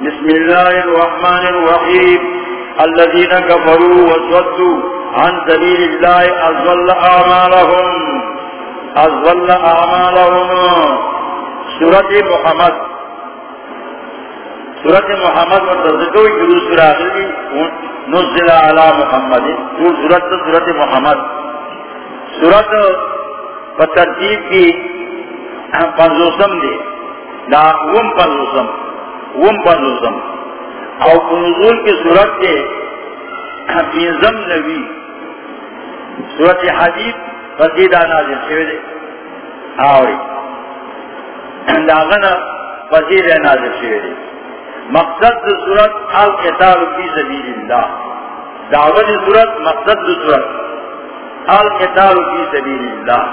بسم الله الرحمن الرحيم. الذين كفروا وصدوا عن سبيل الله أظل أعمالهم. أظل أعمالهم. سورة محمد. سورة محمد وتذكوا جلو سورة نزل على محمد. سورة سورة محمد. سورة بترتیب کی پنزوسم دے. دا وم پنزوسم وم پنزوسم او پنزول کی صورت کے پینزم نبی. صورت حدیث فزیدہ نازل شوئے دے آوری. داغنا فزیدہ نازل شوئے دے مقصد صورت القتال فی سبیل اللہ. دعوت صورت، مقصد صورت. القتال فی سبیل اللہ.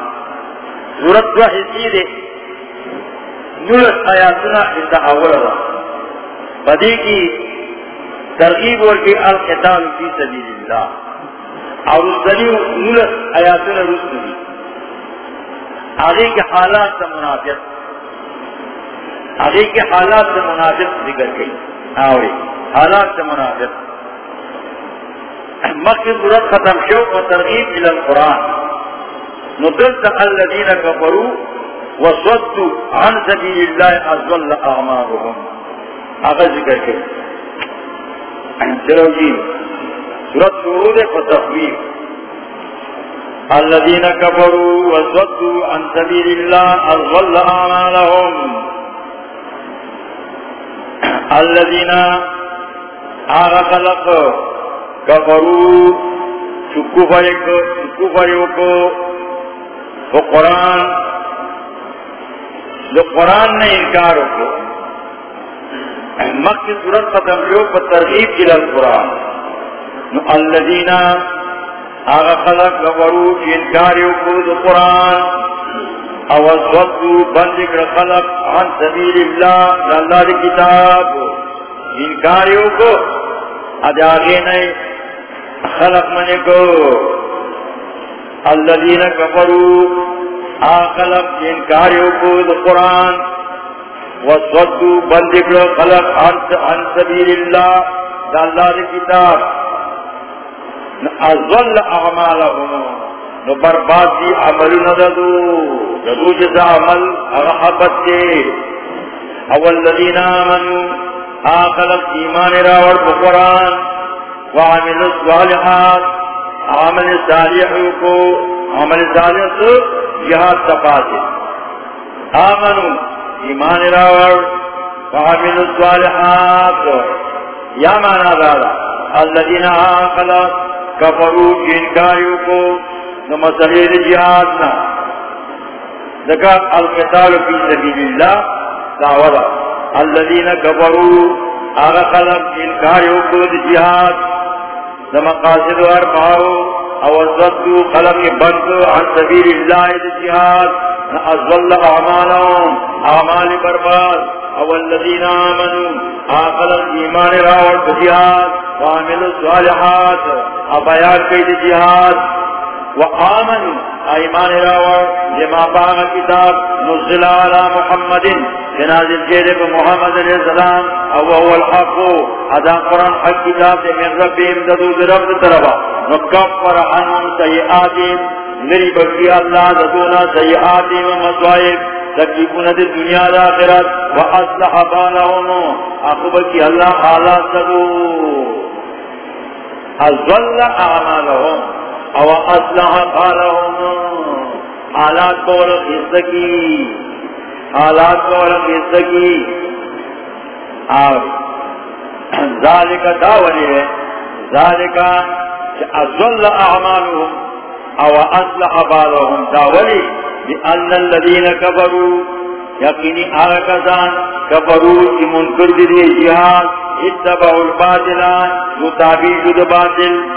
صورت دو حصی دے. نورت آیاتنا انتا اول را بدی کی ترغیب اور ورکی القتال فی سبیل اللہ. اور اس دلیو نورت آیاتنا رسل دی. آگے کے حالات سے منافق. آگے کے حالات سے منافق ذکر گئی آوری. حالات سے منافق. مقصد صورت ختم شو و ترغیب الى القرآن. ندلت الذين كفروا وصدوا عن سبيل الله أزول أعمالهم هذا ذكر كيف چلو جی سورت شروع دے کو فتخویف الذين كفروا وصدوا عن سبيل الله أزول أعمالهم الذين آغا خلق كفروا شکو فریقو شکو فریقو نے انکار کو مکہ صورت ختم جو پر ترغیب کی لل قرآن. نو الذین آغا خلق غورو کی انکار کو دو قرآن. او صدو بند کر خلق عن سبیل اللہ اللہ دی کتاب. انکار کو اد آگے نہیں خلق منے کو. الذين كفروا آخلق انكاريو قود القرآن وصدوا بندقل خلق عن سبيل الله دا اللہ الله دي كتاب أظل أعمالهم. نبرباد دي عمل نددو. جدو جزا عمل أغحبت دي أول الذين آمنوا آخلق إيمان راور بقرآن وعملوا الصالحات عمل صالح کو. عمل صالح کو جہاد تقاضے آمنو. ایمان راور وعمل الصالحات. یا مانا دادا الذین آقلا کفرو جنکاریو کو نمسلید جہادنا ذکر القتال فی سبیل اللہ دعوضا الذین کفرو آغا خلق جنکاریو کو جہاد. مقاصد اربعو او ازدو خلق بند عن سبیل اللہ الجہاد ازول اعمالهم اعمال برباد. او الذین آمنوا. آخلق ایمان راوڑ بجہاد وعملوا الصالحات. ابیاد قید جہاد وآمنوا. ایمان راوڑ لما باغ کتاب نزل على محمد. جنازل جیدے کو محمد علیہ السلام او هو الحق ادا قرآن حق کتاب دے من ربیم ددو دے رب طرفا نکفر عنهم سیئاتیم، میری بکی اللہ ددونا سیئاتیم مصوائب تکلیفون دے دنیا دا آخرت و اصلح بالهم اخو بکی اللہ حالات ددو ازول اعمالهم او اصلح بالهم حالات بول خزدکی حالات کو رکھ سکی اور ذالک داولی ہے، ذالک ازل اعمالهم او اصلح بالهم۔ داولی بان الذين كفروا، یقینی آرکزان کفروا کی منکر دی جہاد، اتبعوا الباطلان متابیج باطل۔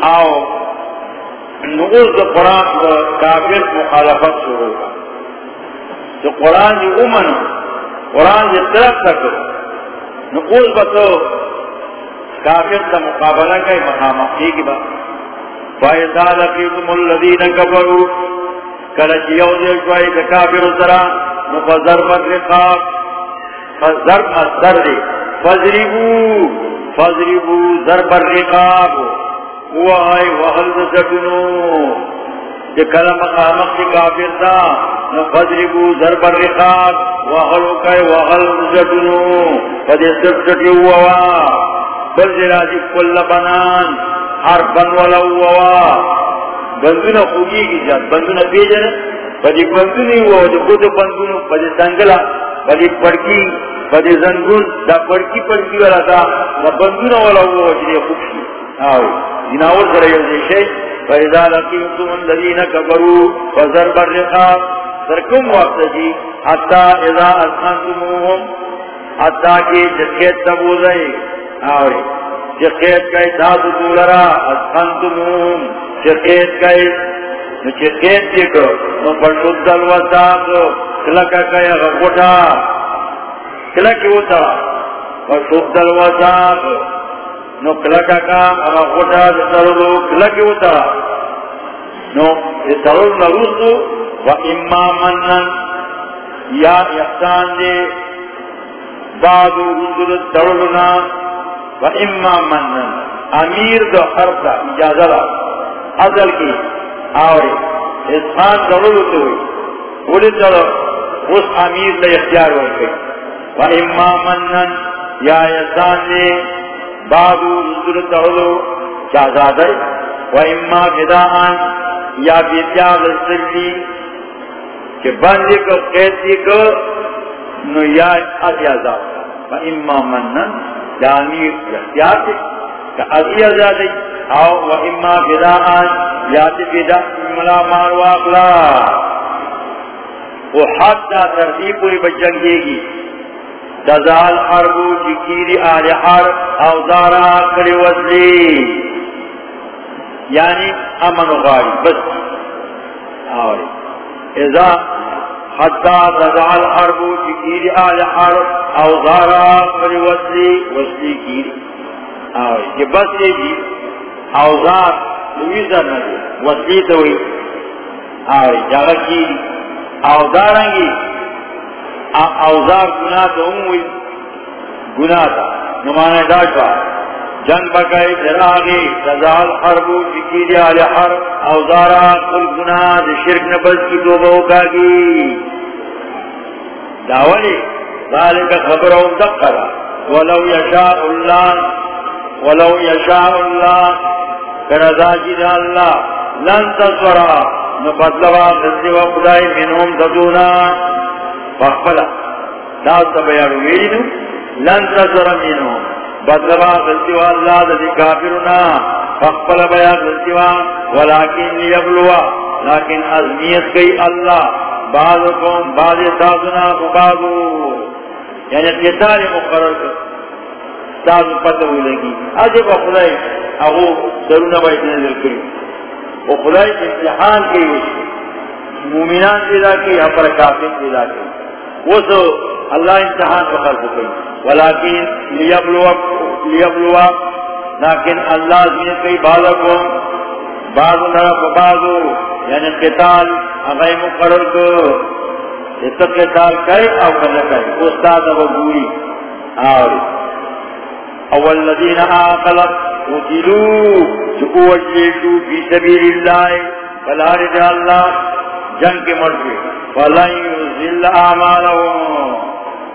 آو نقول دی قرآن دی کافر مخالفت شروع کا تو قرآن دی امن، قرآن دی طرف تک نقول بتو کافر دا مقابلہ کئی مقامقی کی بات فَإِذَا لَقِيتُمُ الَّذِينَ كَفَرُوا، کلچ یوز شوائی دا کافر سرا نفذر مدرقاب فضرب مصدر دی فضربو فضربو ضرب الرقاب. وحل جے کافر دا ضرب الرقاب وحل سٹی ہوا جی کل بنان حرفن ولو ہوا بندونا خوگی کی جات بندونا پیجن پدی بندونی ہوا جو خود بندونو سنگلا پدی پڑکی پدی زنگون دا پڑکی پڑکی والا دا بندونا والا ہوا جنی خوب شی۔ آوی جناور سر یوزی شی فَإِذَا لَقِمْتُمُ الَّذِينَ كَفَرُوا فَزَرْبَ الرِّقَابِ سرکم وقت جی حتی اذا اسخنتموهم حتی کی جسکیت تبوزئی آوی جسکیت کئی تاسو دولرا اسخنتموهم جسکیت کئی نو جسکیت دیکھو نو پرشد الوساق کلکا کئی غفوٹا کلکی ہوتا پرشد الوساق نو کلکا کا اگا خوٹا سرلو کلکی ہوتا نو سرل نروسو و اما منن، یا احسان دے بعدو رسول سرلنا و اما منن. امیر دو حرفا اجازہ ازل کی آوری احسان سرلو تو ہوئی اولی سرلو اس امیر دے اختیار ہوئی و اما منن، یا احسان دے بابو رسول تغلو چازادر و اما فداان یا بیتیا غسلی کہ بندی کو قیدی کو نو یا ازیازاد و اما منن یا امیر اختیار دے کہ ازیازاد او و اما فداان یا تفدا ملا مارواقلا وہ حد دا ترتیب پوری بچنگے گی تزال حربو چکیری آل حرب اوزارا کلی وزلی یعنی امن غاری بس. آوری. ازا حتی تزال حربو چکیری آل حرب اوزارا کلی وزلی وزلی کیری. آوری. کہ بس یہ جی اوزار نویزر ندی وزلی توی آوری. جاگا کیری. اوزارنگی اوزار گناہ تو اموی گناہ تا نمانے داشوا جنگ بکائی دراغی تزال حربو چکیری آل حرب اوزارا کل گناہ دی شرک نبز کی توبہ ہوگاگی داولی، ذالک خبر او دقرا ولو یشاء اللہ، ولو یشاء اللہ کرزا جید اللہ۔ لن تصورا نبدلوا خزیو خدای منہم تدونا۔ فاقبلا داو تبیارو ویلنو لن تزر منو بدلوا غلطیوا اللہ دا دی کافرنا. فاقبلا بیا غلطیوا ولیکن لیبلوا لیکن ازمیت کئی اللہ. بعضکم بعض تازنا مبادو یعنی قتال مقرر کر. تازو پتہ ہوئی لگی. آجے با خدای اگو سرونا باید نظر کری. وہ خدای امتحان کی مومنان پیدا کی، اپر کافر پیدا کی. وہ تو اللہ امتحان کو خلق ولیکن لیبلوا لیبلوا لیکن اللہ زمین کئی بازو بازو نرف بازو یعنی قتال اغی مقرر کو۔ اس قتال کرے او کرنے کرے۔ استاد ابو گوری اور اول الذین آقلت قتلوا جو وجیشو فی سبیل اللہ، فلا رجال اللہ، جنگ کے مرد فلن یزل اعمالهم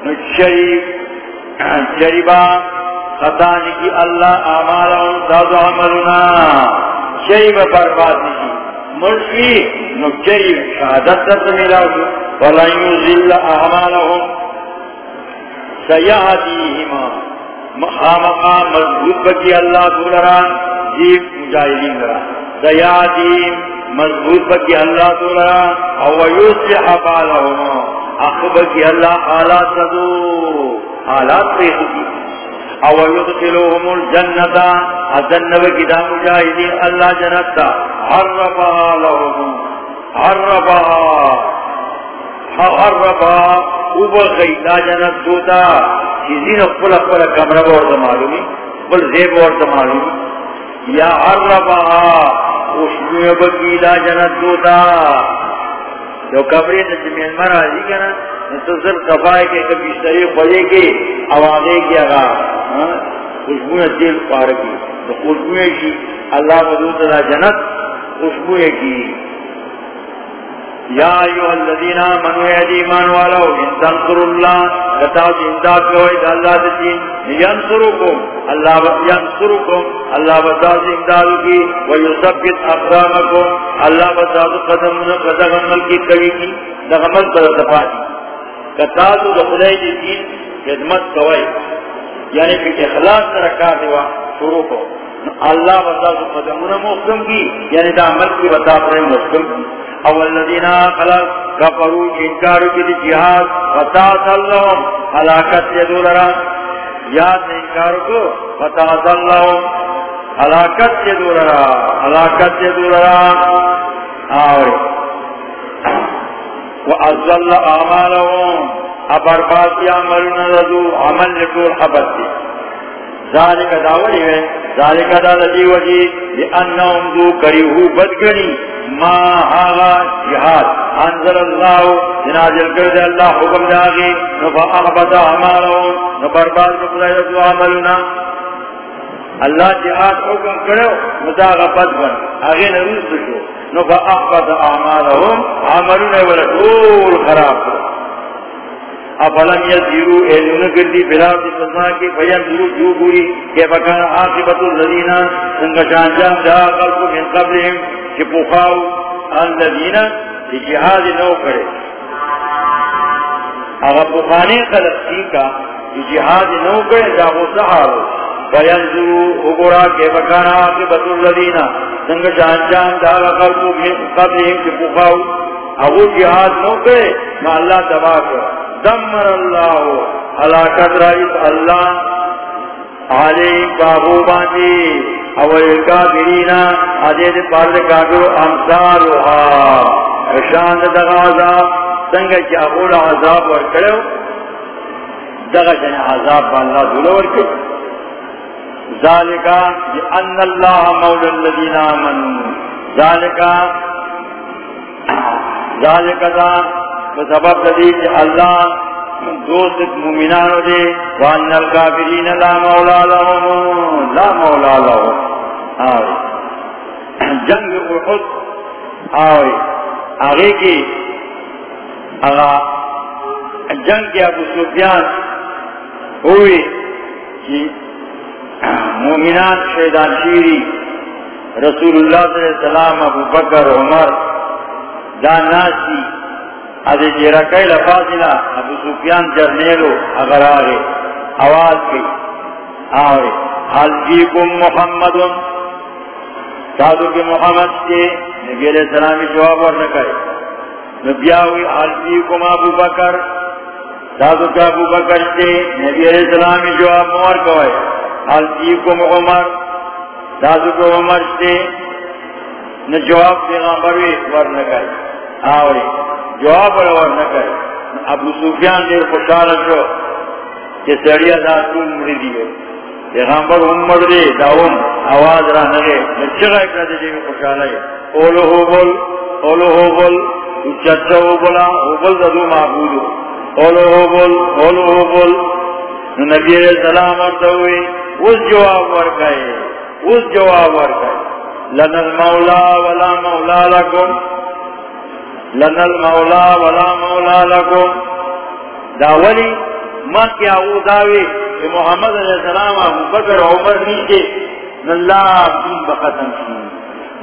نشریب شریبا خطانی کی اللہ اعمالهم تازو عملنا. شریب برباد کی مرشی نشریب شہادت تر ملاو فلن یزل اعمالهم سیادیہما مخامقا مضبوط بکی اللہ دولران. جیب مجاہدین دران سیادیم مضبوط بکی اللہ تولا او یوسلح بالہم. اخبر کی اللہ حالات تدو. حالات پیخو کی او یدخلوهم الجنتا ازنب کدا مجاہدین اللہ جنتا حرفها لهم حرفها حرفها اوبخی لا جنت دوتا چیزین اقبل اقبل کمرہ بورد معلومی. اقبل زیب بورد معلومی. یا حرفها خوشبو بکی لا جنت دوتا. جو کمرے نجمین مرا دی کنا نتصل کفائے کے کبھی شریف خوئے کے آوازے کی اگا خوشبو دل پارکی تو خوشبو کی اللہ مدود اللہ جنت خوشبو کی یا ایوہ الذین آمنوا یدی ایمان والو، ان تنصر اللہ کتاو جی، امداد کوئی دا اللہ دین جی، ینصرکم اللہ ینصرکم اللہ بتاو جی، امداد کی، ویثبت اقدامکم، اللہ بتاو قدم قدم عمل کی کبھی کی دغمت خدای دین خدمت کوئی یعنی کہ اخلاص رکھا دیوا شروع کو۔ اللہ بتاو قدم محکم کی یعنی دا عمل کی بتا پر محکم کی۔ اول الذين خلق كفروا انكاروا بالجهاد فتاصلهم حلاكت يدولرا یاد انکار کو فتاصلهم حلاکت يدولرا حلاکت يدولرا اور وأزل أعمالهم أبربات يعملون لذو عمل لكل حبت ذلك داولی ہے ذلك داولی وجی لأنهم ذو کریہو بدگنی۔ ما آغا جهاد. انزل الله جنازل کرد اللہ حکم داغی نفا احبت اعمالهم نبرباد نفضل ذو عملنا اللہ جہاد حکم کرو مداغبت بن اغین روز شو نفا احبت عمالهم عملنا ولدول خراب. کرو افلم یزیرو ایلون کردی بلاد فضما کی فینزرو جو گوری کہ بکان آقبت الذین سنگشان جام جا قلب من قبلهم کہ پوخاو الذین جہاد نو کرے. اگر پوخانے خلق سی کا جہاد نو کرے جاہو سحارو فینزرو اگورا کہ بکان آقبت الذین سنگشان جام جا قلب من قبلهم کہ پوخاو. اگو جہاد نو کرے، ما اللہ تباہ کرے. دمر اللہ علاقت رئیس اللہ۔ علی بابو باندی اول کافرینا عدید پارد کافر امثالوها اشاند دغا عذاب، سنگا چی اقول عذاب ورکڑو دغا جن عذاب با اللہ دولو ورکڑو ذالکا لأن اللہ مولا الذین آمنوا۔ ذالکا ذالکا ذالکا سبب لدی اللہ دوست مومنانو دے، وان الکافرین لا مولا لهم، لا مولا لهم. آوے. جنگ احد، آوے. آگے کی، آگا، جنگ کے ابو سفیان ہوئی کہ مومنان شیدان شیری، رسول اللہ صلی اللہ علیہ وسلم، ابو بکر، عمر، داناسی ادھے جیرا کئی لفاظنا ابو سفیان جرنیلو، اگر آگے آواز کی، آوے حال جیکم محمد سادو کے محمد کے نبی علیہ السلامی جواب ورنکے نبیاوی حال جیکم ابو بکر۔ سادو کے ابو بکر کے نبی علیہ السلامی جواب مور کوئے۔ حال جیکم عمر۔ سادو کے عمر سے نہ جواب نجواب پیغامبروی ورنکے آوے جواب روار نکر ابو سفیان دیر خوشحال شو کہ سڑیا دا تم مری دیو پیغمبر امر دے داون آواز را نگے نچگا اکرا دے دیو خوشحال ہے۔ اولو ہو بول اولو ہو بول چچا ہو بولا ہو بول دادو معبودو۔ اولو ہو بول اولو ہو بول نبی علیہ السلام ارتا ہوئے اس جواب ورکائے اس جواب ورکائے لن المولا ولا مولا لکم۔ لن المولا ولا مولا لکم. داولی من کیا او داوی کہ محمد علیہ السلام ابو بکر عمر نیچے اللہ دین بختم کی.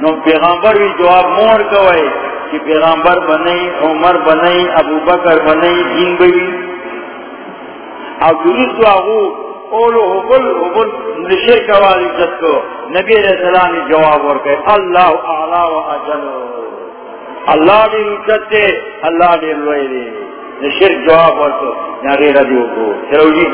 نو پیغمبر بھی جواب مور کوئے کہ پیغمبر بنائی، عمر بنائی، ابو بکر بنائی، دین بھی اب درست آگو اولو حبل حبل نشر کوالی جد کو نبی علیہ السلام جواب ورکے، اللہ اعلا و اجلو اللہ نے عزت دے، اللہ نے لوئے دے۔ شرک جواب ورتو نہ غیر دیو کو چلو جی۔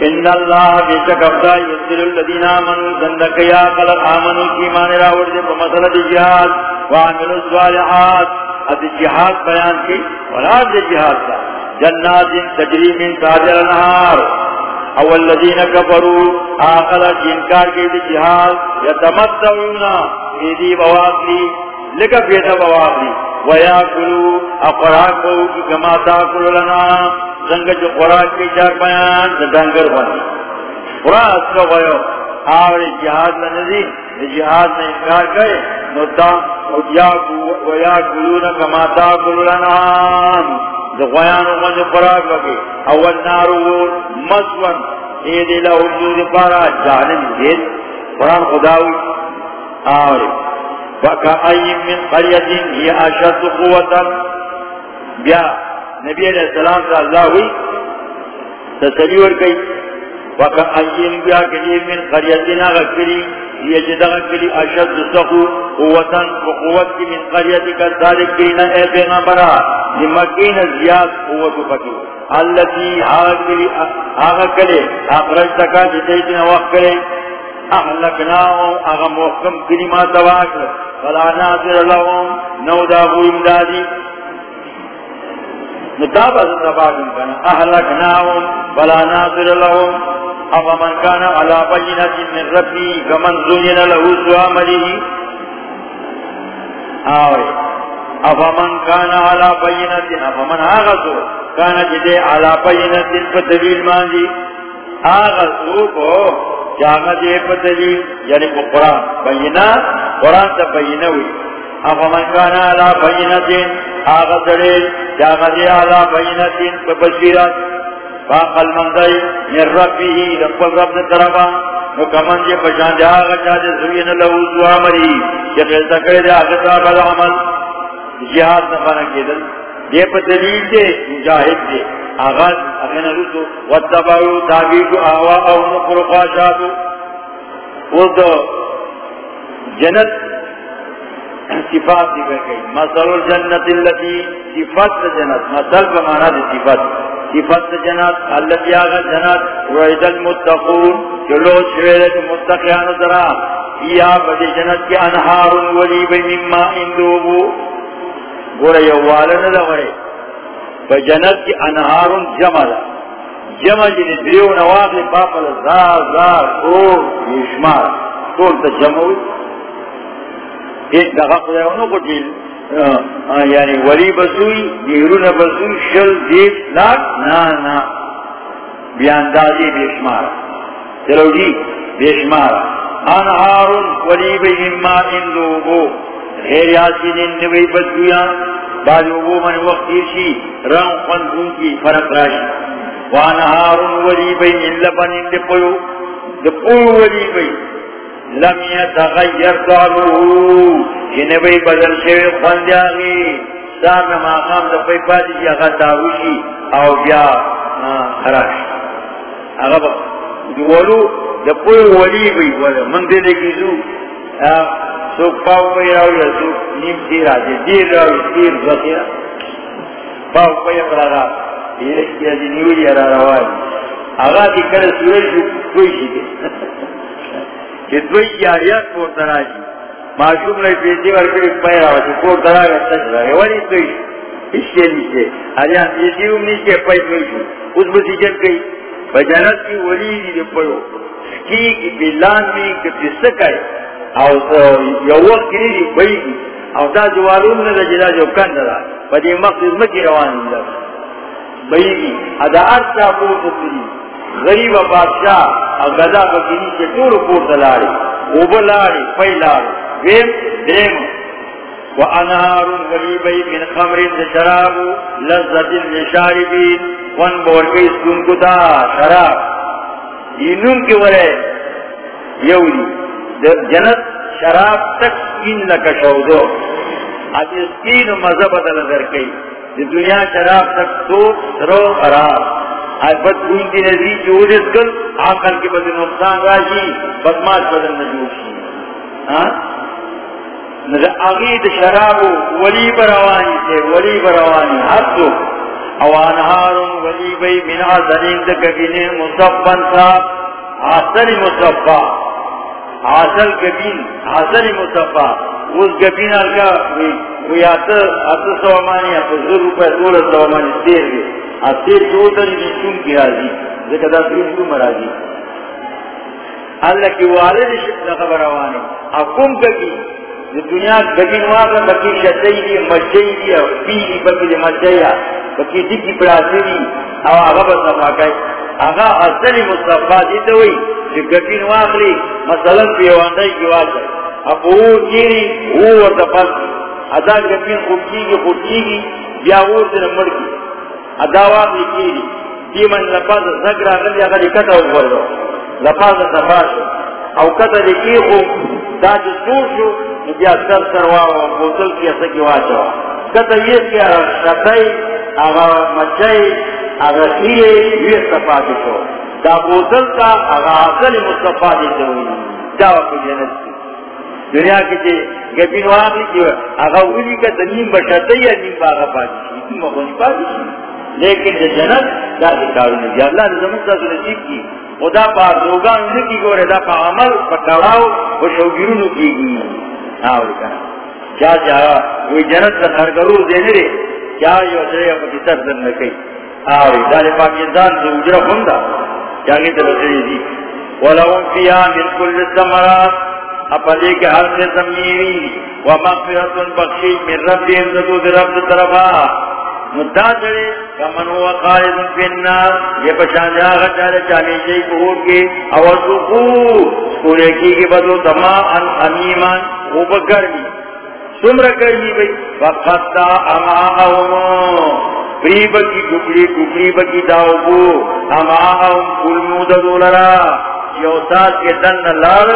ان اللہ بیشک افضا یدل الذین آمنوا زندک یا قلق آمنوا کی مانے راوڑ دے پا دی جہاد۔ وعملوا الصالحات۔ ادی جہاد بیان کی وراد دے جہاد کا۔ جنات تجری من تاجر النہار۔ اول الذین کفروا آقل جنکار کی دی جہاد یتمتعونا ایدی بواقلی لکا فیتا بواقلی ویاکلو اقراکو کی کما تاکلو لنا، زنگ جو خوراک کی چار بیان زنگر ڈنگر بنی۔ خوراک کا ویو، آوری جہاد لنزی جہاد نے انکار کرے نتا ویا گلون کما تاکل لنام دغیان و جو خوراک لگے اول نارو مسون اید لہو جود پارا جانم زید قرآن خداوی. آوری وکا من قریت ہی اشد قوتا. بیا نبی علیہ السلام سے اللہ ہوئی تسلی ورکی وقا ایین بیا کلی من قریتنا غکری یہ جدا غکری اشد سخو قوتا وقوت کی من قریتی کا ذالک کرینا اے پیغمبرا، لمکین زیاد قوت پکی اللتی آغا کلے اقرج تکا جتیتنا وقت کلے احلکناهم اغا محکم کلمات واکر فلا ناظر لهم، نو داغو امدادی. مطابق نباغن کنا. احلکناهم بلا ناظر لهم. افا من کانا علا بینت من ربی کمن زنین له سو عمله. آوے افا من کانا علا بینت افا من آغسو کانا جدے علا بینت فتویل مانجی آغسو کو جاگا دے فتویل یعنی قرآن. بینا قرآن تا بینوی افا من کانا علا بینت آغا سڑے جاگا دے آلا بینتین ببشیرات فاقل مندائی من ربی ہی رب رب طرفا مکمن جے جی پشان دے آغا چاہتے سوین جی لہو سو عملی. جی کہ خیلتا کرے دے آغا صاحب العمل جہاد نفانا کی دل. یہ پا دلیل دے، مجاہد دے. آغا اخینا رسو واتبارو تابیشو آوا او نقر خاشاتو وہ دو جنت صفات ذکر گئی مثل الجنت اللتی، صفت جنت. مثل بمانا دی صفت. صفت جنت اللتی آغا جنت وعید المتقون جلو شویلت متقیان ذرا یا بدی جنت کی انہار ولی بی مما اندوبو گورا یوالن لغرے فجنت کی انہار جمع دا۔ جمع جنی دریو نواقی باقل زار زار اور یشمار کول تا جمع ہوئی۔ ایک دغا خدای انو کو جیل۔ یعنی ولی بسوئی دیرون بسوئی، شل دیت لاک نا نا، بیاندازی بیشمارا چلو جی بیشمارا انہارون ولی بی مما اندوبو غیر یاسی دن نوی بسویا. بعد وہ من وقت ایشی، رنگ خندون کی فرق راشی. وانہارون ولی بی من لبن اندپویو دپویو ولی بی. لم يتغير طعمه. یعنی جنبی بدل شوی خوندیاغی سار نماقام دا پی پاتی جی داوشی او بیا خراش. اغا دولو دا پوی ولی بی ولی. من دے لگی سوک پاو پی راوی یا سوک نیم تیر آجی. دیر راوی، تیر بخیر پاو پی اقرارا یہ نیولی ارا روانی اغا دی کل سوری کوئی دے یاریات پور تراجی معشوم نے پیسی ورکر ایک پہرا ہوا چھو پور تراجی تج رہے ولی دوئی اس کے نیچے آریان پیسی ہم نیچے پہر دوئی اس بسی جب گئی. بجانت کی ولی دی دی پڑو کی بیلان میں کتی سکائے او یو وقت کی دی بئی او دا جوالون نے جدا جو کند دا. پا دی مقصد مکی روان اللہ بئی ادا ارچا پور تکلی غریب بادشاہ اور گدا بکینی کے دور پور تلاری اوبلاری پیلاری ویم، دیم۔ و انہار غریبی من خمر شراب لذت لشاربین ون بورکی سکن کتا شراب۔ یہ نم کے ورے یولی جی، جنت شراب تک سکین لکا شودو اب سکین مذہب بدل در کئی۔ دنیا شراب تک تو رو خراب۔ بد خون کی نزی چور اس کل ہاں، آکل کے بدن نقصان راشی، بدماش بدن نجوشی آگید ہاں؟ شراب ولی بروانی سے، ولی بروانی حد تو اوانہار ولی بی من آسلین دکبین مصفن سا۔ آسل مصفا آسل کبین آسل مصفا اس کبین کا کوئی آتا آتا سوامانی، آتا زر روپے، دولت سوامانی تیر گئے۔ آتا تیر چوتا نہیں چون کی راضی ذکر دا تیر چون مرازی اللہ کی والد شکل خبر آوانے حکم کبھی دنیا گگین واقع بکی شتئی دی مجھئی دی پیلی بکی دی مجھئی بکی دی کی پراسی دی او آغا بس نفاقائی آغا اصلی مصطفیٰ دی دوئی جو گگین واقعی مثلا پیواندائی کی واقعی اب او جیری او ورد پس ادا گگین خوب کی گی خوب کی گی بیا او سن مر کی ادا واقعی کی دی من لپاس زگر آغا دی آغا کتا اوپر دو لپاس نفاشو او کتا دی کی دا جو سور شو بیا سر سر واو بوتل کی ایسا کی کتا یہ کیا شتائی آغا مچائی آغا خیرے یہ صفاتی شو. دا بوتل کا آغا اصل مصطفاتی شوئی جاوہ کو جنت کی دنیا کی چے گبین واقعی کی آغا اولی کا دنیم بشتائی یا نیم باغا پاتی شی اتنی مخونی پاتی شی لیکن جو جنت دا دکارو نجی اللہ نے زمین ساتھ نصیب کی۔ خدا پا دوگان نکی گورے دا پا عمل پا کڑاو و شوگیرونو کی گی۔ ہاں، آوری کنا کیا چاہا وہی جنت کا خرگرور دینے رے کیا یو جرے اپا کسر در نکی آوری دال پاکستان سے اجرہ خوندا چاہی تو بسری دی۔ ولہم فیا من کل سمرات اپا لے کے حل سے سمیری ومغفرت بخشی من رب دیم زدود رب طرفا مدہ جڑے کمن ہوا خالد فی النار، یہ پشان جا غچارے چاہنے چاہی کہور کے اور سکو سکولے کی کے بدو دما ان امیمان وہ بگرمی۔ سمر کرنی بھئی وقتا اماہم پریب کی ٹکڑی ٹکڑی بکی داو کو اماہم کل مود دولرا یو ساتھ کے دن لار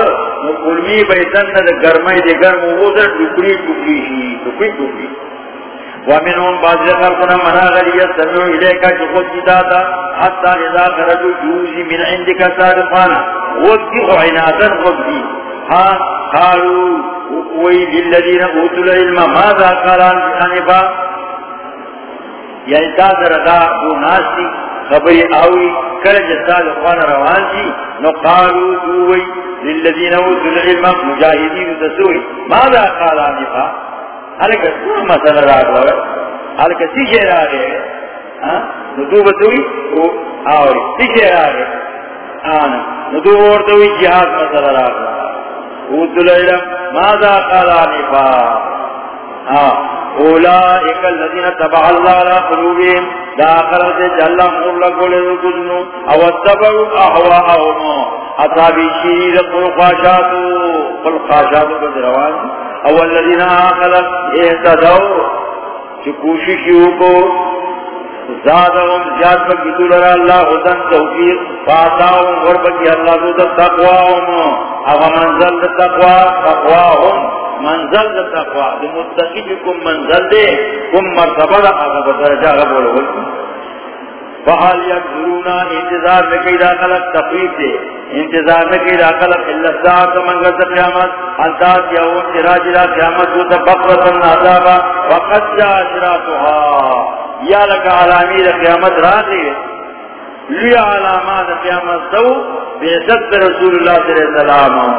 نو کلمی بھئی دن گرمائی دے گرم وہ در ٹکڑی ٹکڑی شی ٹکڑی ٹکڑی ومنهم بعض خلقنا منا غلية سمعوا إليك جخد جدادا حتى إذا خرجوا جوزي من عندك صادقانا وذكوا عنادا غضبي ها، قالوا، وي للذين أوتوا العلم، ماذا قال عن حنفا يعني تاثر دا ناسي خبری آوی کرج صادقان روان جی نو قالوا دووی للذین اوتوا العلم مجاہدین تسوی ماذا قال عن حنفا حالکہ سور مسئلہ را گئے حالکہ سیشے را گئے ندو بتوئی آوری سیشے را گئے آنا ندو بورتوئی جہاد مسئلہ را گئے اوتو العلم ماذا قال آنفا؟ ہاں، اولائک الذین تبع اللہ علا قلوبیم دا آخرت جلہ مور لگو لے او اتبعو احواہم اصابی شیر قل خاشاتو قل خاشاتو کد روان اول الذين آخلت احتدوا چی کوششیو کو زادهم زیاد پکی دولر اللہ خدن توفیق فاتاهم غربکی اللہ دو دا تقواهم اغا منزل دا تقوا تقواهم منزل دا تقوا. دی متقی منزل دے، کم مرتبہ دا اغا بدرجہ اغا بولو فحال یکذرونا، انتظار نکی دا خلق تقریب دے. انتظار نکی دا خلق اللہ ساعت منگر دا قیامت. حلتات یاون چراج دا قیامت و دا بقرتن عذابا. وقد جا اشراتها یا لکا علامی دا قیامت را دے لی علامات قیامت دو. بیزت رسول اللہ صلی اللہ علیہ وسلم.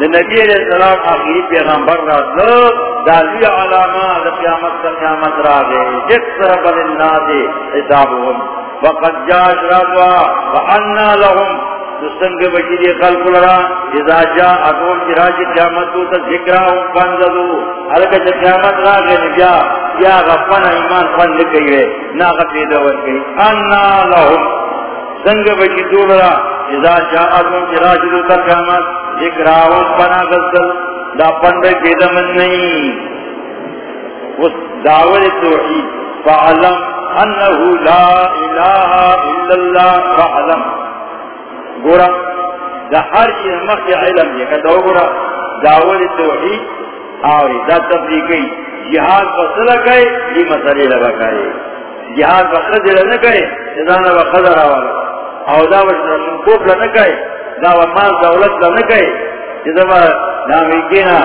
دا نبی علیہ السلام آخری پیغمبر را دو دا لی علامات قیامت قیامت را دے جس طرح بلننا دے حسابهم وقد جاء اشرافها فانا لهم. تسنگ بجی خلق لرا. اذا جاء ادوم جراج قیامت تو ذکرهم فانزلو حلقہ قیامت را گئے نبیا یا غفن ایمان فن لکئی نا غفی دور گئی انا لهم. سنگ بجی دولرا اذا جاء ادوم جراج تو قیامت. ذکرهم بنا غزل. دا پند بیدمن نہیں اس دعوت توحید. فعلم انہو لا الہ الا اللہ فعلم گورا دا ہر چیز مخی علم یہ کہتا ہو گورا داول توحید آوری دا تبلیغی جہاد بسلا کہے یہ مسئلے لگا کہے جہاد بسلا دل نہ کہے ازانا بخضر آوالا او دا وشنا شنکوب لنہ کہے دا ومال دولت لنہ کہے جزا با نامیکینا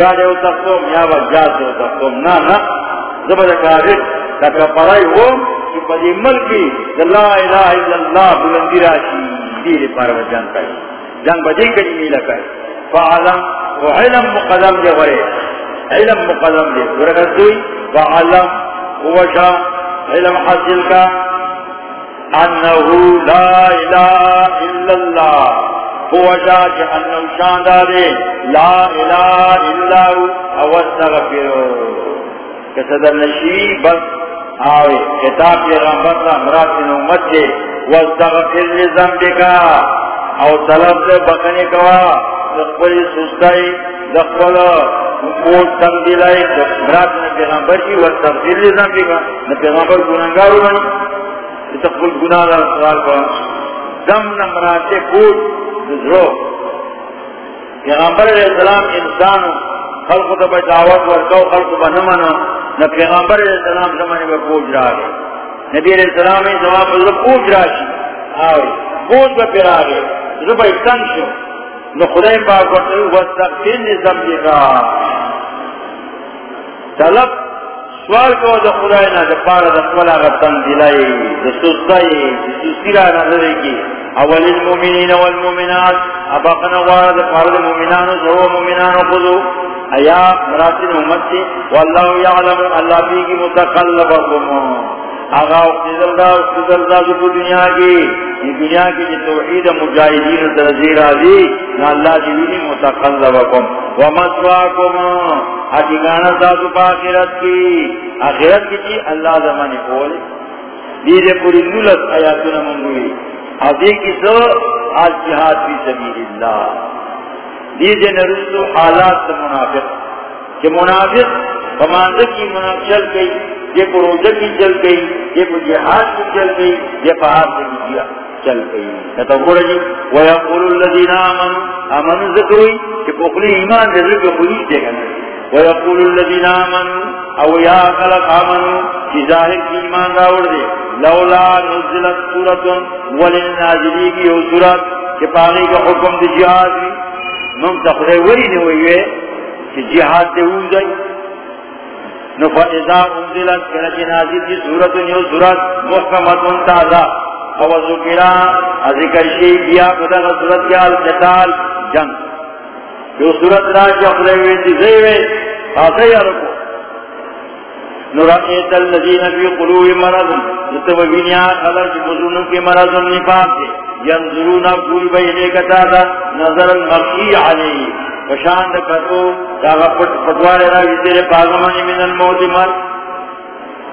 گاڑے ہو تختوم یا با جاس تختوم نا نا. زبا دا کافر لکا پرائی ہو کہ پدی ملکی لا الہ الا اللہ بلندی راشی دیر پارو جنگ کر جنگ بدی کری میلا کر فعلم و علم مقدم دے ورے علم مقدم دے ورگت دوئی فعلم وشا، علم حاصل کا. انہو لا الہ الا اللہ وجہ جہنم شاندارے لا الہ الا او استغفرو کہ صدر نشی بس آوے، کتاب پیغمبر تا مراسن امت کے، واستغفر لزنبکا او طلب دے بکنے کوا دخل سستائی دخل موت تم دلائی مراسن پیغمبر کی، واستغفر لزنبکا نا پیغمبر گنانگارو بنی تقبل گناہ دا سوال کرا دم نمراتے کوٹ رو پیغمبر علیہ السلام انسان خلق تو بچاوت ورکو خلق بنمانا نہ پیغمبر علیہ السلام زمانے میں پوچھ رہا گئے نبی علیہ السلام نے زمان پر پوچھ رہا شی آوری پوچھ پہ پھر آگے زبا اکتن شو. نو خدای پاک ورطوی وستغفر نظم دیگا. طلب سوال کو دا خدای نا دا پارا دا خوالا غتن دلائی. دا سستائی دا سستی را نظرے کی. اول المؤمنین والمؤمنات ابقنا وارد فرد المؤمنان وزرو المؤمنان وخذوا ایا مراسل امت سے واللہ یعلم اللہ بھی کی متقلبکم. آغا اقتدر دا اقتدر دا دو دنیا کی، یہ دنیا کی جو توحید مجاہدین درزیر آزی، نا اللہ جوینی متقلبکم. ومسواکم حقیقانا دا دو پا آخرت کی. آخرت کی چی اللہ زمانی قول دیدے پوری نولت آیاتنا منگوئی. ابھی کی تو آج جہاد بھی سبیل اللہ. دیجے نرسو حالات سے منافق، کہ منافق کماندہ کی منافق چل گئی، یہ پروجہ کی چل گئی، یہ جہاد کی چل گئی، یہ پہاڑ سے بھی کیا چل گئی۔ تو بولے جی وَيَقُولُ الَّذِينَ آمَنُوا آمَنُوا ذکروئی کہ پوکلی ایمان دے ذکر پولیس دے گا۔ وَيَقُولُ الَّذِينَ آمَنُوا، او یا خلق آمَنُوا کی ظاہر کی ایمان راوڑ دے۔ لولا نزلت سورت ولن نازلی کی او سورت کہ پاگی کا حکم دی جہاد بھی من تخرے وری نے ہوئی کہ جہاد دے ہو جائی نفا ازا انزلت کنچ نازل کی سورت نیو سورت محکمت انتازا او ذکرہ ذکر شیئی کیا کتا سورت کیا القتال جنگ. جو سورت راج اخرے ہوئی تھی زیوے آسے یا رکو نرائیت اللذین فی قلوب مرض. نتوبینیا خلر کی بزرنوں کے مرض نفاق دے ینظرون قول بینے کتا نظر المرشی علی. وشاند کتو داغا پت پتوارے راوی تیرے پاغمانی من الموت مر.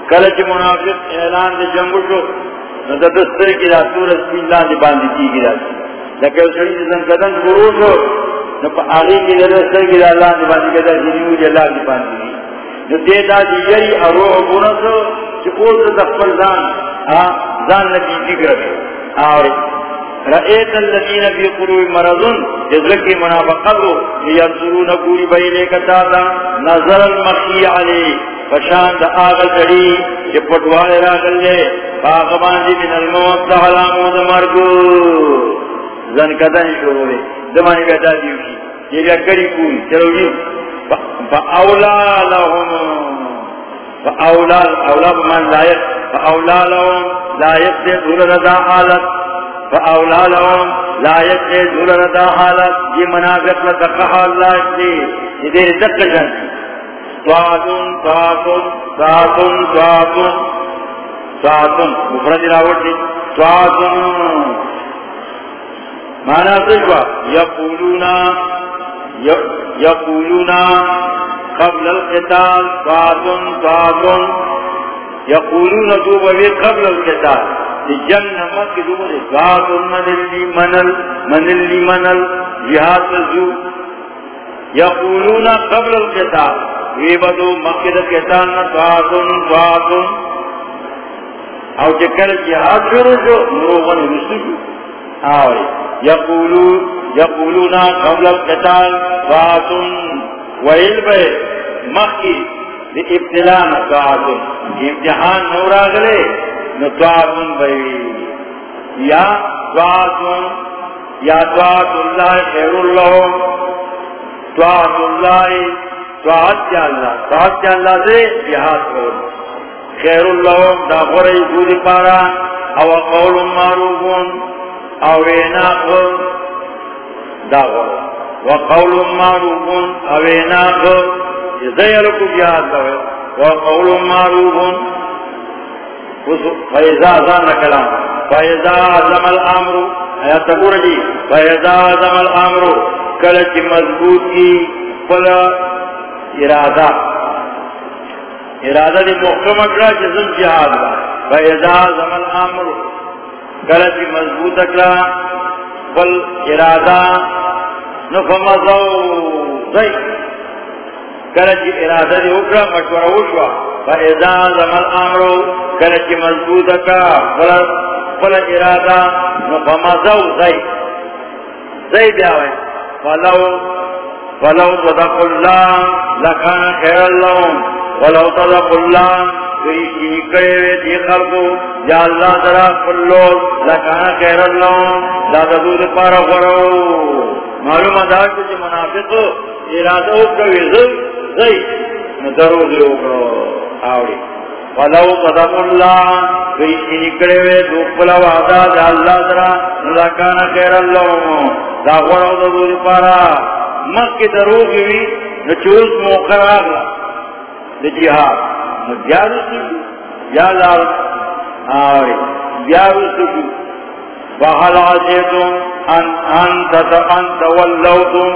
کلچ منافق اعلان دے جنگو شو نتا دستر کی دا سورت بسم اللہ دے باندی کی گی دا. لیکن سڑی جزن قدن شروع شو نپا آگی کی دا دستر کی دا اللہ دے باندی کی دا جنیو جی اللہ دے باندی کی جو دیتا دی یری اروح بونسو، چی قول دا دخل زان زان نبی ذکر بے آوری. رأیت اللذین فی قلوب مرضن جزرکی منافقتو لیرسلون قولی بیلے کتاتا نظر المخی علی فشان دا آغل جڑی چی پٹوال راغل لے باغبان دی من الموت دا حلامو دا مرگو. زن کتن شروع لے دمانی بیتا دیوشی. یہ بیا کری کوئی. چلو جیو فأولى لهم. فأولى أولى من لا يك فأولى لهم لا يكتدون لدى حالت. فأولى لهم لا يكتدون لدى حالت منافق مفرد مانا سجوا یقولونا یقولون قبل القتال. فاتن فاتن یقولون دو بوی قبل القتال. جنگ کی منل منل جہاد یقولون قبل القتال وی مقید قتال او جکر جہاد شروع جو نروغن آوری یقولون یقولون قبل القتال ویل بے امتحان نورا گلے نتواتن بے یا تواتن یا توات اللہ خیر اللہ توات اللہ توات جا اللہ توات جا اللہ سے جہاد کرو خیر اللہم دا غرئی بود پارا۔ او قول معروفون، او ایناق دا غرئی۔ وقول معروفون، او ایناق زیرکو بیاد دوئے وقول معروفون فیضا زان کلام فیضا زم الامر ایت تقول جی. فیضا زم الامر کلچ مضبوط کی فلا ارادہ ارادہ دی محکم اکڑا جزم جہاد با فیضا زمن عمر کلچی مضبوط اکڑا فل ارادہ نفمزو زی کلچی ارادہ دی اکڑا مشورہ وشوا فیضا زمن عمر کلچی مضبوط اکڑا فل ارادہ نفمزو زی زی بیاوے فلو فلو صدق اللہ لکھانا خیر اللہم ولو صدق اللہ کئی کرے دی خلقو. یا اللہ درہ کلو لکانا خیر اللہ لا تدود پارا غرو. معلوم ادار کچھ منافق ارادہ اکروی زل زی ندرو دی اکرو آوری ولو صدق اللہ کئی کرے دی پلا وعدا یا اللہ درہ لکانا خیر اللہ دا لا غرو تدود پارا. مکی دروگی نچوز موقع آگلا جہاد. بیارو سکو یا لار آوری بیارو سکو وحل عزیتم ان انت انت ولوتم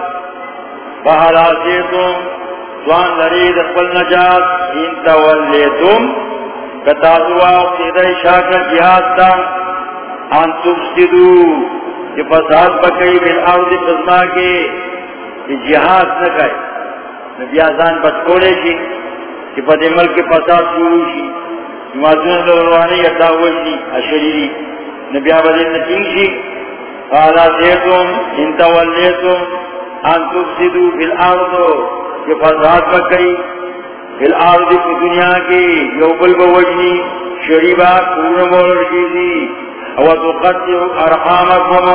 بحالا سیتم دوان لری دقبل نجات انتا ولیتم کتا جواب دیدی شاک جہاد تا، ان تفسدو کہ فساد بکئی بالارض قسمہ کے کہ جہاد نہ کئی نبی آزان بس کولے شی، کہ پدے ملک پساد شروع شی نمازون دوروانے یتا ہوئی اشریری نبی آبادی نتین شی قالا سیتم انتا ولیتم ان تفسدو فی الارض. کہ فساد بکئی فی الارض کی دنیا کی یو بل بوجنی شریبا کون مولر جیزی و تقدر ارحامکم.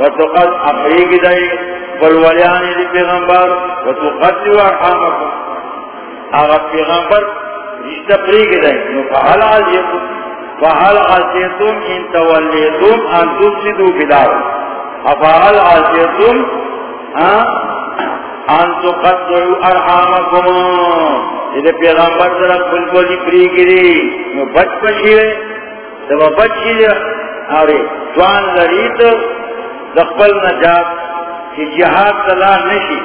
و تقدر افریق دائی. والولیانی دی پیغمبر. و تو قدلو ارحامکم. آغا پیغمبر رشتہ پریگ دائی. نو فحل عزیتم. فحل عزیتم ان تولیتم ان تفسدو بلاو فحل عزیتم ہاں؟ ان تو قدلو ارحامکم دی پیغمبر در بلبولی پریگ دی نو بچ پشیرے دو بچ شیرے آرے توان لریت دخبل نجات کہ جہاد تلا نشی۔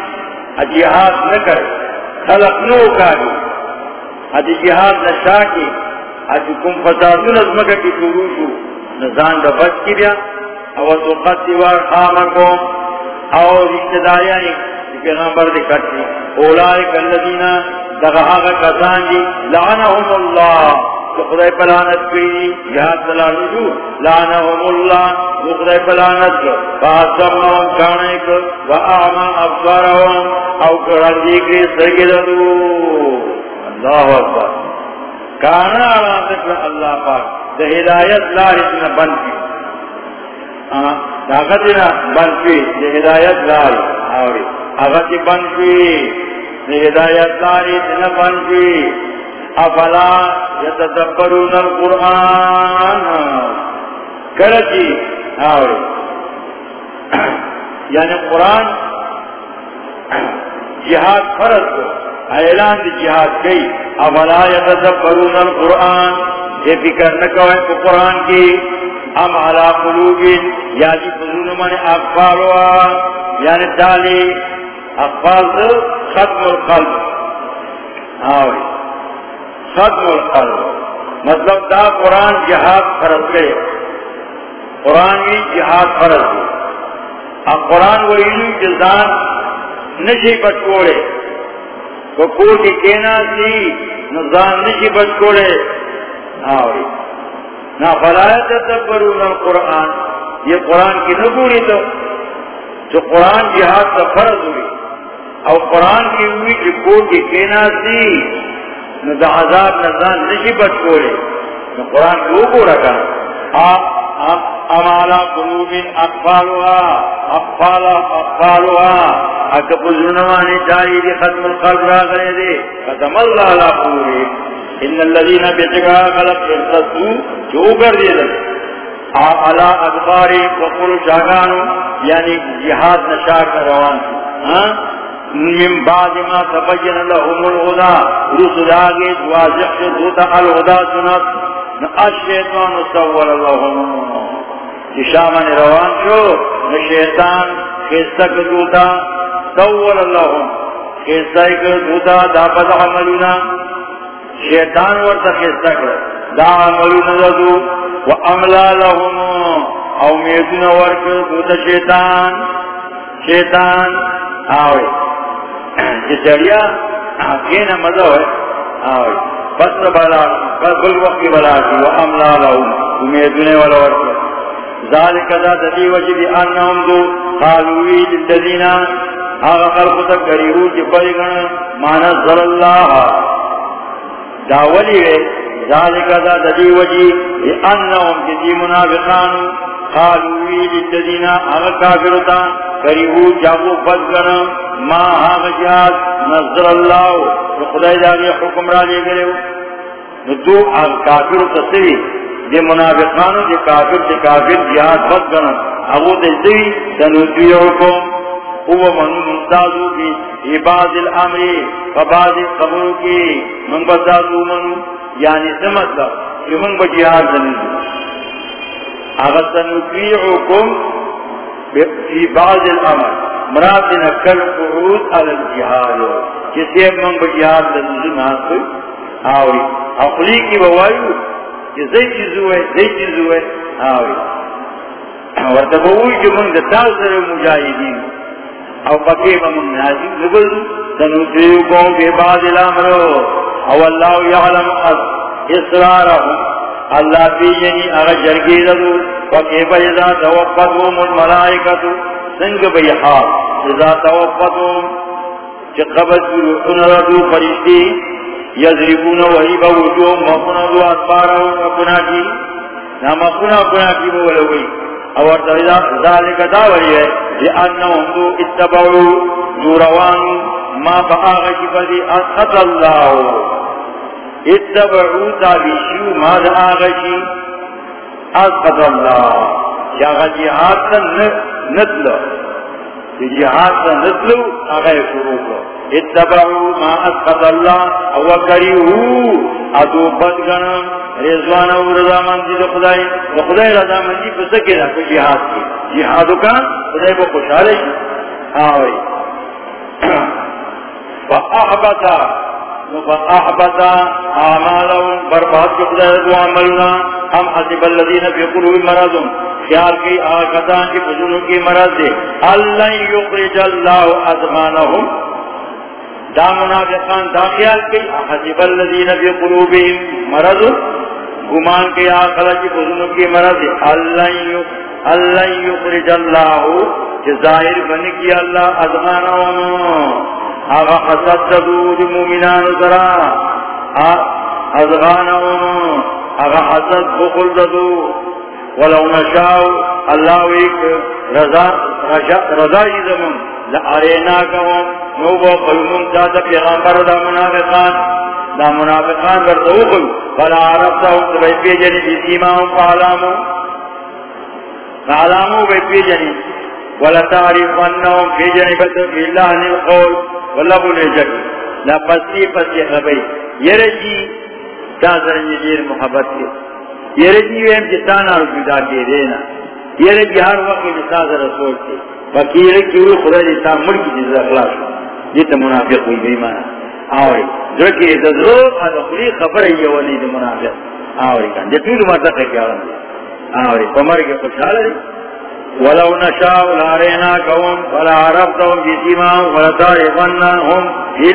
جہاد نہ کر خلق نو کاری۔ ادی جہاد نشا کی اج کم فسادون از ازمکہ کی شروع شو۔ نزان دا بچ کی بیا۔ او تو قد وار خامکو او رشتہ داریانی یعنی پیغمبر دی کٹی، اولائک اللذین دغہاغ کسان دی، لعنہم اللہ خدای پلانت کی جہاد دلالو جو لعنہم اللہ خدای پلانت کو فاسمہم کانیک و اعما ابصارہم او کرندی کی سگدلو اللہ اکبر۔ کانا علامت اللہ پاک دا ہدایت لارتنا بند کی۔ طاقتنا بند کی دا ہدایت لاری آوری۔ اغتی بند کی دا ہدایت لارتنا بند کی۔ افلا یتدبرون القرآن۔ کرچی آوری۔ یعنی قرآن جہاد فرض کو، اعلان دی جہاد گئی افلا یتدبرون القرآن، یہ فکر نکوئے کو قرآن کی ام علا قلوبین. یعنی فضول من اقفالوا یعنی تالی اقفال ختم القلب. آوری. ختم القلب. مطلب دا قرآن جہاد فرض گئے قرآن بھی جہاد فرض گئے اب قرآن وہ علم جزان نشی پٹکوڑے تو کوٹی کینا سی نظام نشی بچ کوڑے آوری. نا فلایت تبرون القرآن. یہ قرآن کی نبوری تو جو قرآن جہاد کا فرض ہوئی اور قرآن کی ہوئی جو کوٹی کینا سی نہ نظام عذاب نظام نشی بچ کوڑے قرآن کو کو رکھا آپ امالا قلوب اقفالها، اقفالا اقفالها۔ اکب الزنوانی چاہی دی، ختم القلب را کرے دے، ختم اللہ لا پوری ان اللذین بیتگا خلق جو کر وقل یعنی جہاد روان من بعد ما تبین لهم الغدا رسل آگے واضح شدوتا الغدا سنت. الشیطان سول اللہم شامن روان شو شیطان خیستک دوتا سول اللہم خیستک دوتا، دا پد عملونا. شیطان ورطا خیستک دا عملونا دو و املا لهم او میدون ورک دوتا شیطان. شیطان، آوے. جی جسریا آکینا مزو ہے آوے. بس بلا بل وقت بلا کی و املا لهم امیدنے والا ورکا ذالک دا تدی وجب انہم دو. قالوی للذین، آغا خلق تک کریہو کی جی بلگن مانا ذر اللہ دا ولی وے ذالک دا تدی وجب انہم کسی منافقان قالوی للذین آغا کافرتا کریہو جابو بلگن ما آغا جہاد نظر اللہ خدای داری حکم را لے گئے دو کافر تصوی دی منافقانو دی کافر دی کافر جہاد بد گنا اگو دی تنوتوی حکم۔ او منو ممتازو کی عباد الامری فباد قبرو کی، من بزازو منو یعنی سمت دا کہ من بجہاد زنیدو اگر تنوتوی فی بعض الامر مراد نکل قعود علی الجہاد. کسی من بجہاد لنزل ناسو آوری. اقلی کی بوائیو کہ زی چیزو ہے، زی چیزو ہے، آوری. ورطا جو من دتاو سر مجاہدین او پکی من نازی زبل سنوتریو کون کے بعد الامرو او اللہ یعلم اسرارہم اللہ پی جنی اگر جرگی دو پکی بیدا توقفهم الملائکتو سنگ بیحال اذا توقفهم کہ قبض روحنا ردو فرشتی یضربون وحی بوجو مخنا دو اتبارا مخنا کی. نا مخنا مخنا کی بولوی اور ذالک داوری ہے لئنہم دو اتبعو نوروان ما بآغش فدی اسخط اللہ. اتبعو تابیشو ما دا آغشی اسخط اللہ. شاہ جہاد نتلو. جہاد نتلو نسلو شروع کو اتبعو ما اسقط اللہ او کریہو ادو بدگنم رضوان او رضا مندی دو خدای. و خدای رضا مندی پسکے دا کو جہاد کی جہادو کا خدای کو خوشحالے آوئی فأحبتا فأحبتا آمالهم برباد کو خدای رضو عملنا ہم حسب الذین فی قلوب مرضم خیال کی آکتان کی بزنوں کی مرض دے اللہ یخرج اللہ ازمانہم دا منافقان دا خیال کی۔ حسب الذین فی قلوبهم مرض۔ گمان کی آکلا کی بزنوں کی مرض دے اللہ یخرج اللہ۔ کہ ظاہر بن کی اللہ ازمانہم آغا حسد دود مومنان ذرا۔ ازغانہم آغا حسد بخل دود۔ ولو نشاو اللہ ایک رضا رضا ایزمون لأرینا کون نوبو قلمون تاتا پیغامبر دا منافقان. دا منافقان بردوخل فلا عرفتا ہم تبای پیجنی بی سیماؤں فعلامو. فعلامو بی پیجنی. ولا تعرفنهم في جنبة في الله القول ولا بنجك لا پسی پسی خبئی یرجی تازر نجیر محبت یہ رجی ویم جتانا جدا کے دینا یہ رجی ہر وقت جساز رسول کے فقیر کی ہوئی خدا جتا ملکی جز اخلاص جتا منافق ہوئی بیمانا آوری. درکی ازدروب ادخلی خبر ہے یہ ولی دی منافق. آوری کان. جتوی دو مرتق ہے کیا رہا آوری. پمر کے خوشحال ہے ولو نشاء لارينا كهم فلا عرفتهم بسيماهم فلا تعرفنهم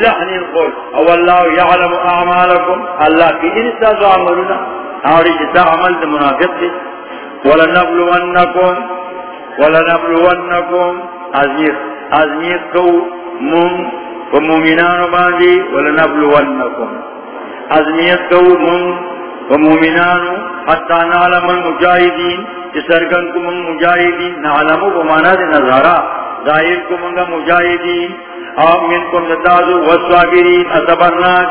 لحن القول. او اللہ یعلم اعمالکم. اللہ کی انساز عملنا اور جتا عمل دا منافق دی. ولنبلونکم ولنبلونکم ازمیت ازمیت کو من ومومنان باندی ولنبلونکم. ازمیت کو من ومومنان حتی نعلم المجاہدین. جسرگن کو من مجاہدین نعلمو بمانا دی نظارہ. ظاہر کو منگا مجاہدین. او من کم دتازو اتبرناک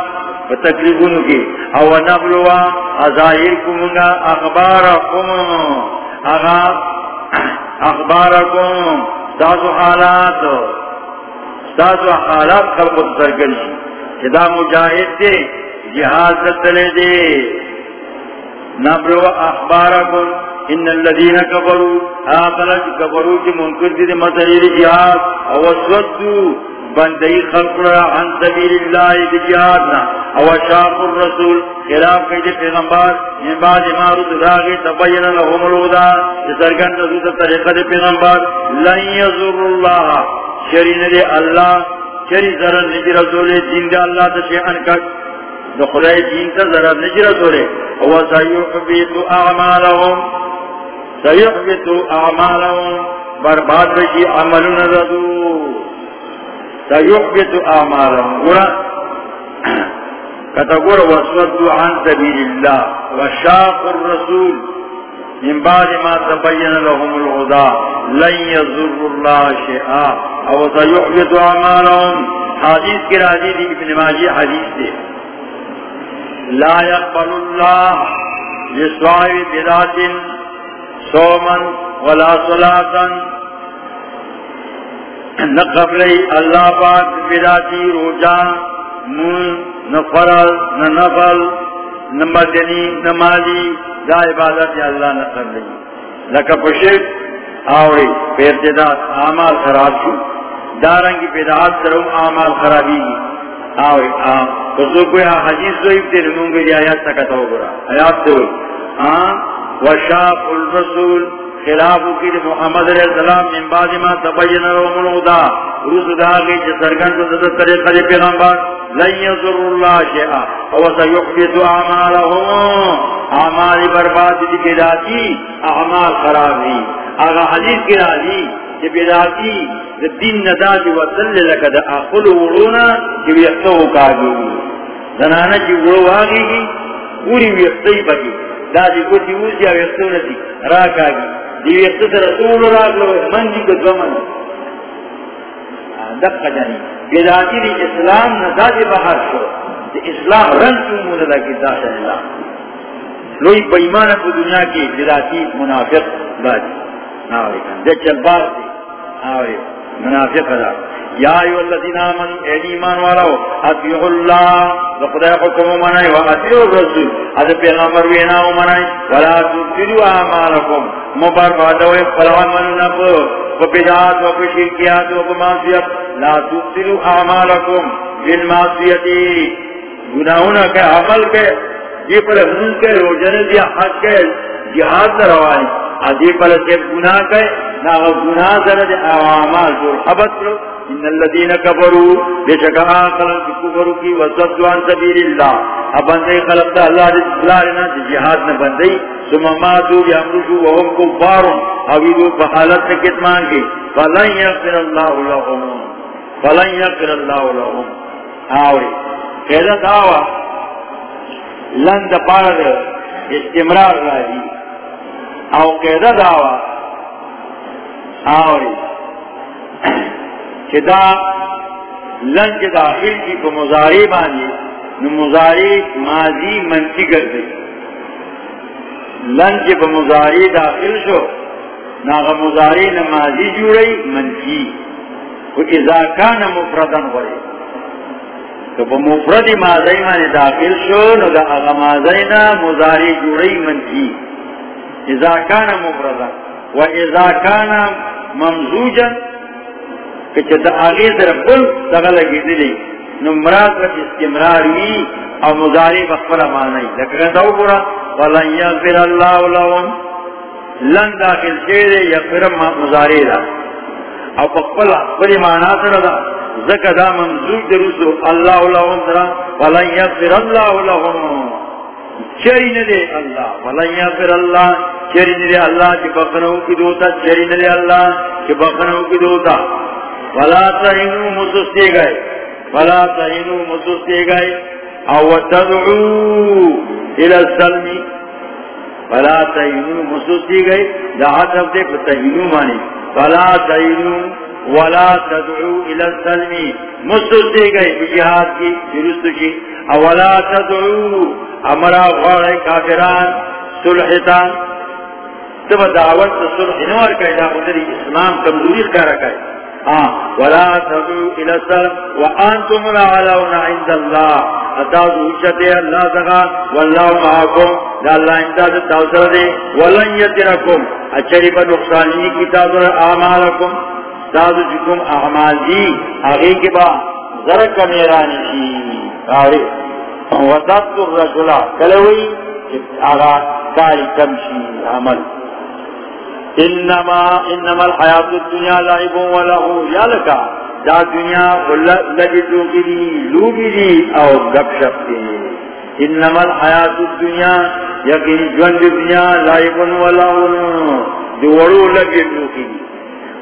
بتکلیفون کی. او نبلوا ظاہر کو منگا اخبارکم. اغا اخبارکم. تازو حالات. تازو حالات خلقت سرگنشی چدا مجاہد دے، جہاد ستلے دے. نبلوا اخبارکم. ان الذين كفروا اخرج كفروا کی منکر دی مسائل جہاد. او سودو بندئی خلق عن سبیل اللہ دی جہادنا او شاق الرسول، خلاف کئی پیغمبر ان بعد ما رد داغی تبین لهم الہدا. جسرگن رسول طریقہ دی پیغمبر، لن یزر اللہ. شرین دی اللہ، شری ذرن نجی رسول دین دی اللہ تشیعن کک دخلائی دین تا ذرن نجی رسول او سیحبیت اعمالهم سیحبتو اعمالهم برباد بشی عمل نردو سیحبتو اعمالهم گورا عن الرسول. من بعد ما تبین لهم الغدا لن يذر اللہ شیئا او سیحبتو اعمالهم حدیث کی راضی دی ابن ماجی حدیث دی لا يقبل اللہ لسوائی بدات سومن ولا صلاتا نقبلی اللہ پاک براتی روجا من نفرل ننفل نمدنی نمالی دا عبادت یا اللہ نقبلی۔ لکا پشک آوری پیرتداد آمال خراب شو، دارنگی پیداد سرم آمال خرابی گی۔ آوری آم کسو کوئی حدیث ضعیف دے، نمونگی دی آیات سکتا ہو گرا۔ آیات سے ہوئی۔ آم وشاق الرسول خلاف کی محمد علیہ السلام من بعد ما تبین لهم الهدى روز دا کی جسرگن کو دد طریقہ دے پیغمبر، لن يضر الله شيئا او سيحبط اعمالهم اعمال برباد دی بداتی اعمال خرابی اگا حدیث کی راضی کہ بداتی دین نداد وصل لك دا اقل ورونا کہ یحتو کاجو زنانہ کی وہ واگی پوری ویستی بگی دا دی کو دی وزی او یستو نتی راکا گی رسول لو من کو دومن دقا جانی۔ بیداتی دی اسلام ندا دی شو۔ دی اسلام رن کیوں دا کی اللہ؟ لوی بیمان کو دنیا کی بیداتی منافق دا دی آوری کن دی چل دی۔ آوری، منافق دا یا ایو الذین آمنوا، اے ایمان والو، اطیعوا اللہ خدا حکم منائی و اطیعوا الرسول. از پیغمبر وینا منائی ولا تفسدوا اعمالکم. مبربادوا فالعملنا و بدعات و شرکیات و معصیت. لا تفسدوا اعمالکم بالمعصیت. گناہوں کے عمل کے. یہ پر حضور کے روزن دیا حق کے، جہاد روانی. ادی جی پر سے گناہ کے، نہ گناہ ذرا اعمال جو حبت لو ان الذين كفروا بشكا خلق كفروا کی وصدوا عن سبيل الله. ابن دے خلق اللہ دے لارنا جہاد نہ بندئی ثم ماتوا يمرجوا وهم كفار. او بحالت کتمان کی فلن يغفر الله لهم. فلن يغفر الله لهم. اوری کہتا دعوا لن دپار استمرار راجی او کہتا دعوا اوری دا لنچ داخل کی کو مزاری بانی، نو مزاری ماضی منفی کر دی لنچ پہ مزاری داخل شو ناغ مزاری نہ ماضی جڑی منفی. کو اضاکہ نہ مفردن ہوئے تو پہ مفردی ماضی مانی داخل شو، نو دا اغا ماضی نہ مزاری جڑی منفی. اضاکہ نہ مفردن و اضاکہ نہ ممزوجن کہ چتا آگے در بل دغا لگی دلی. نو مراد رب استمرار وی او مزاری بخبر مانای لکہ گندہ پورا ولن یغفر اللہ لهم لن داخل شیر یغفر مزاری دا. او بخبر بلی مانا سر دا. زکدا منظور درسو اللہ لهم ترا ولن یغفر اللہ لهم چری ندے اللہ. ولن یغفر اللہ. چری ندے اللہ. کی بخنو کی دوتا، چری ندے اللہ. کی بخنو کی دوتا. ولا تہنو مسستے گئے ولا تہنو مسستے گئے او تدعو الى السلمی فلا تہنو مسستے گئے دا حد دے فتہنو مانی فلا تہنو ولا تدعو الى السلم. مسلسے گئے جہاد کی درست کی اولا تدعو امرا غوڑ کافران صلحتا تب دعوت صلح نور کہے دا اسلام کمزوری کا رکھے ہاں ولا تدعو الى السلم وانتم العلون عند اللہ اتاز اوچتے اللہ سگا واللہ معاکم دا اللہ امداد تاثر دے ولن یترکم اچھری پر نقصانی کی تاثر آمالکم دادو جکم احمال دی آگے کے بعد ذرک کا میرانی کی آرے وزاد الرجلہ کلوئی آگا کاری کمشی عمل۔ انما انما الحیات الدنیا لعب و لہو. یا لکا، دا دنیا لگی دوکی دی لوگی دی او گپ شپ دی انما الحیات الدنیا، یقین جوند دنیا لعب و لہو. دوڑو لگی دوکی دی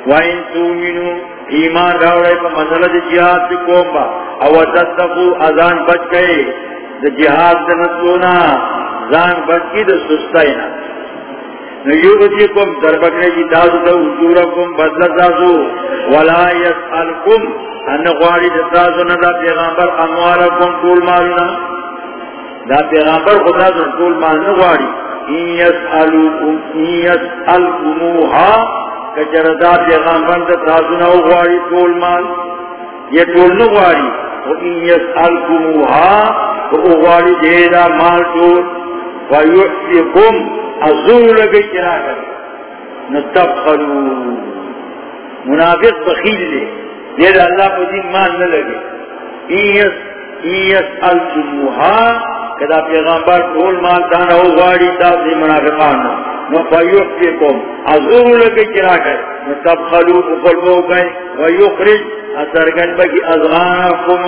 وَإِن تُؤْمِنُوا، ایمان راوڑے پا مسئلہ دی جہاد دی کومبا. او تتقو ازان بچ گئے. دی جہاد دی نسلونا زان بچ کی دی سستائینا. نیوگتی کم در بکرے تازو دا حضورکم بدل تازو ولا یسألکم ان غواری تازو ندا پیغامبر اموالکم طول مالنا دا پیغامبر خدا دا طول مالنا غواری این یسألکم این یسألکموها کچردا پیغامبر دا تازونا اغواری طول مال یہ طول نغواری و این یسالکموها و اغواری دیدا مال طول و ازور لگی چرا کر۔ نتبخلو منافق بخیل لے دیدا اللہ کو دین مال نہ لگے۔ این یسالکموها کدا پیغامبر طول مال دانا ہو غاڑی تا اغواری تازی منافقانا فیوفیکم ازور لگے چرا کر۔ تب خلو بخلو گئے۔ ویخرج۔ اثرگن بکی ازغانکم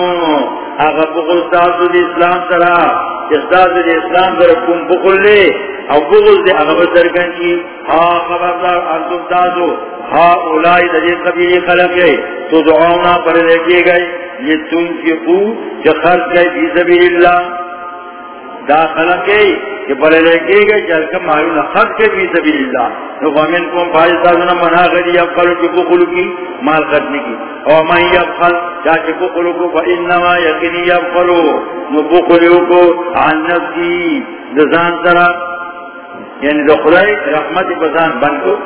اغا بخل تازو دی اسلام ترا جستازو دے اسلام در کم بخل لے او بغل دے اغبت درگن کی ہا خبردار انتم تازو ہا اولائی دے قبیلی خلق گئے تو دعاونا پر لے گئے یہ تنفقو جو خرچ گئے بی سبیل اللہ داخلہ کے کہ بلے لے گئے جل کا معلوم خط کے بھی سبیل اللہ۔ تو فامن کو بھائی صاحب منا کری افل کی بخل کی مال خرچنے کی۔ اور میں افل جا کے بخل کو فانما یقینی افلو نو بخلو کو، عن نفسی دزان ترا یعنی دخلائی رحمت بزان بن کو۔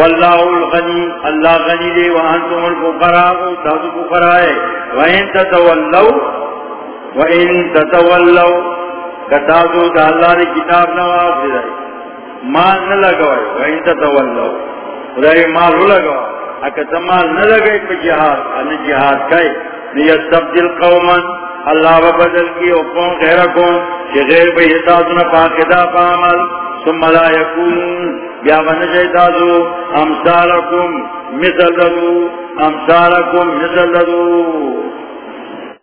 واللہ الغنی، اللہ غنی دے، وانتم الفقراء تاسو فقراء وان تتولوا وان تتولوا۔ کتازو دا اللہ نے کتاب نہ واپس دے مال نہ لگوائے وہیں تا تولو خدای مال ہو لگوا۔ اکتا مال نہ لگئے پہ جہاد۔ ان جہاد کئی۔ نیستبدل قوما۔ اللہ و بدل کی او قوم غیر قوم کہ غیر بے حساسنا پاکدہ پامل ثم لا یکون۔ بیا ونجے تازو۔ امثالکم مثل لدو۔ امثالکم مثل لدو۔